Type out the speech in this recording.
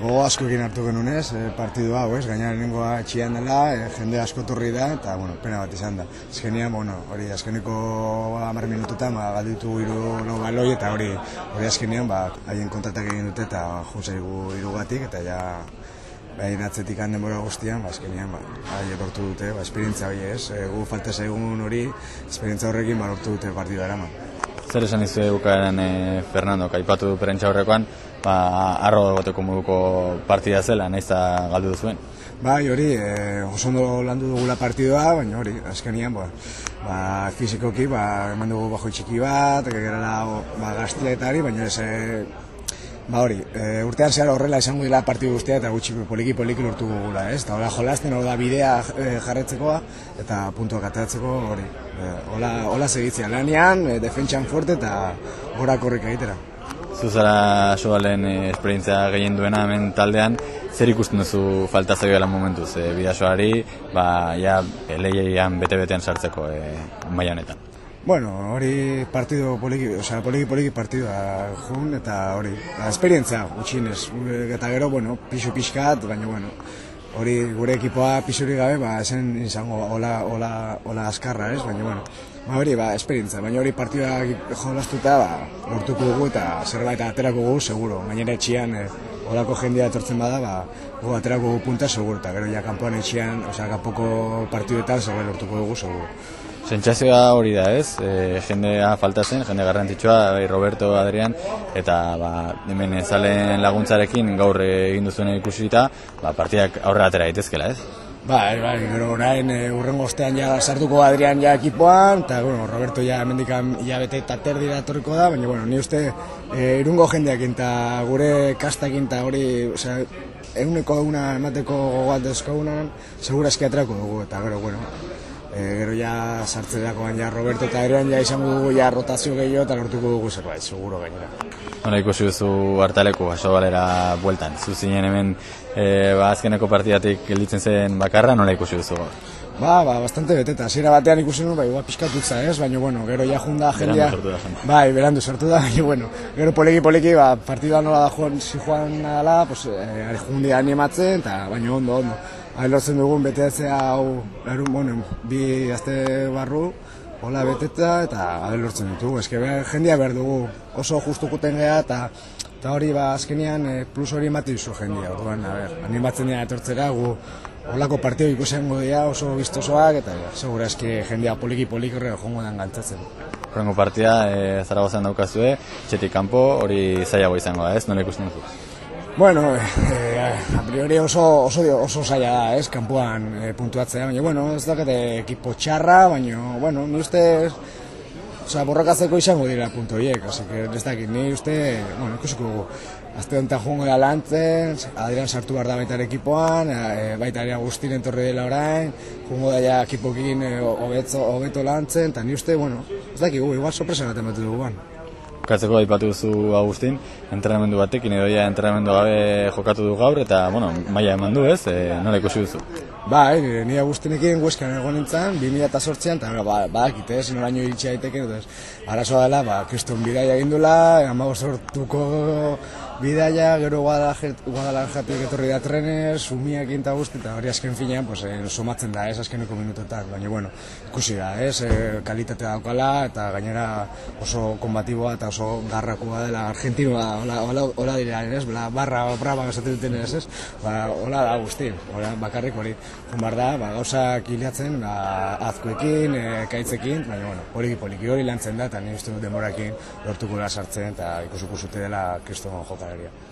gogo asko egin hartu genuen ez, e, partidu hau ez, gaina lehenengoa txian dela, e, jende asko torri da, eta, bueno, pena bat izan da. Azkenian, bueno, hori azkeniko amar minututan, ba, galditu iru no baloi, eta hori, hori azkenian, ba, haien kontatak egin dute, eta jutzaigu irugatik, eta ja, Bain atzetik handen bora guztian, ba, azkenean, ba, bai, lortu dute, ba, esperientzia hori ez, e, gu falta zaigun hori, esperientzia horrekin, ba, lortu dute partida eraman. Zer esan izu eukaren e, Fernando, kaipatu du perentxa horrekoan, ba, arro goteko moduko partida zela, nahiz da galdu duzuen? Bai, hori, e, oso ondo landu dugula partidua, baina hori, azkenean, ba, ba, fizikoki, ba, eman dugu bajo txiki bat, gerala ba, gaztia eta hori, baina ez, e, Ba hori, e, urtean zehar horrela esango dela partidu guztia eta gutxi poliki poliki lortu gugula, ez? Eta hola jolasten, hori da bidea e, jarretzekoa eta puntuak ateratzeko hori. E, hola, hola segitzea lanean, e, defentsan fuerte eta gora korrik egitera. Zuzara soalen e, esperientzia gehien duena hemen taldean, zer ikusten duzu falta zaio dela momentuz? E, Bidasoari, ba, ja, lehian bete-betean sartzeko e, maia honetan. Bueno, hori partido poliki, o sea, poliki poliki partidua jun eta hori, la esperientzia gutxinez. Eta gero, bueno, pixu pixkat, baina bueno, hori gure ekipoa pixuri gabe, ba esen izango hola hola hola askarra, ez? Baina bueno, ba hori ba esperientzia, baina hori partida jolastuta, ba lortuko dugu eta zerbait aterako dugu seguro. Gainera etxean eh, holako jendea etortzen bada, ba go aterako punta seguro eta gero ja kanpoan etxean, o sea, kanpoko partiduetan zerbait lortuko dugu seguro. Sentsazioa hori da, ez? E, jendea falta zen, jende garrantzitsua, bai Roberto Adrian eta ba hemen ezalen laguntzarekin gaur egin duzuen ikusita, ba partidak aurrera atera daitezkela, ez? Bai, bai, gero orain e, urrengo ostean ja sartuko Adrian ja ekipoan, eta bueno, Roberto ja hemendikan ja bete eta terdi datorriko da, baina bueno, ni uste e, irungo jendeakin eta gure kastakin eta hori, osea, eguneko una emateko gogoat dezkogunan, segura eski atrako dugu, eta gero, bueno, e, gero ja sartzerako baina Roberto eta eroan ja izango dugu ja rotazio gehiago eta lortuko dugu zerbait, seguro gainera. Nola ikusi duzu hartaleko, aso balera bueltan, zuzinen hemen e, ba, azkeneko partidatik gelditzen zen bakarra, nola ikusi duzu? Ba, ba, bastante beteta. Hasiera batean ikusi nuen, bai, ba, pizkatutza, ez? Baina, bueno, gero ja junda jendea... Bai, berandu sortu da, baina, bueno, gero poliki poliki, ba, partidua nola da joan, si joan nadala, pues, eh, jundia animatzen, eta baina ondo, ondo lortzen dugun betetzea hau erun, bueno, bi azte barru, hola beteta eta lortzen ditugu. Eske jendia behar dugu oso justu kuten geha eta eta hori ba azkenean e, plus hori ematen duzu jendia. Orduan, a ber, animatzen dira etortzera gu holako partio ikusengo dira oso biztosoak eta segura eske jendia poliki poliki horre jongo dan gantzatzen. Horrengo partia e, Zaragozan daukazue, txetik kanpo hori zailago izango da, ez? Nola ikusten duzu? Bueno, eh, a priori oso, oso, oso zaila da, ez, kanpoan eh, puntuatzea, baina, bueno, ez dakate ekipo txarra, baina, bueno, ni uste, oza, borrokatzeko izango dira punto hiek, así que ez dakit, ni uste, bueno, ikusiko dugu, azte honetan joango da lantzen, adiran sartu behar da baita ekipoan, e, baita ere Agustin entorri dela orain, joango da ja ekipokin e, hobeto lantzen, eta ni uste, bueno, ez dakit, igual sorpresa bat ematu dugu, Bukatzeko aipatu duzu Agustin, entrenamendu batekin edo ja entrenamendu gabe jokatu du gaur eta bueno, maila eman du, ez? E, nola ikusi duzu? Ba, e, ni Agustinekin Huescan egon nintzen 2008an eta ba, badakite, ba, noraino iritsi daiteke, entonces arazoa dela, ba, kriston bidaia egindula, 15 sortuko bidaia, gero Guadalajatik etorri da trenez, sumiak eta guzti, eta hori azken finean, pues, eh, somatzen da, ez, azkeneko minutotak, baina, bueno, ikusi da, ez, eh, kalitatea daukala, eta gainera oso kombatiboa eta oso garrakoa dela argentinoa, hola, hola, hola dira, ez, bla, barra, brava, esaten duten ez, ez, ba, hola da guzti, hola, bakarrik hori, bar da, ba, gauzak hilatzen, ba, azkoekin, e, kaitzekin, baina, bueno, hori poliki hori lantzen da, eta ni uste dut demorakin lortuko sartzen, eta ikusuko zute dela kriston joka área.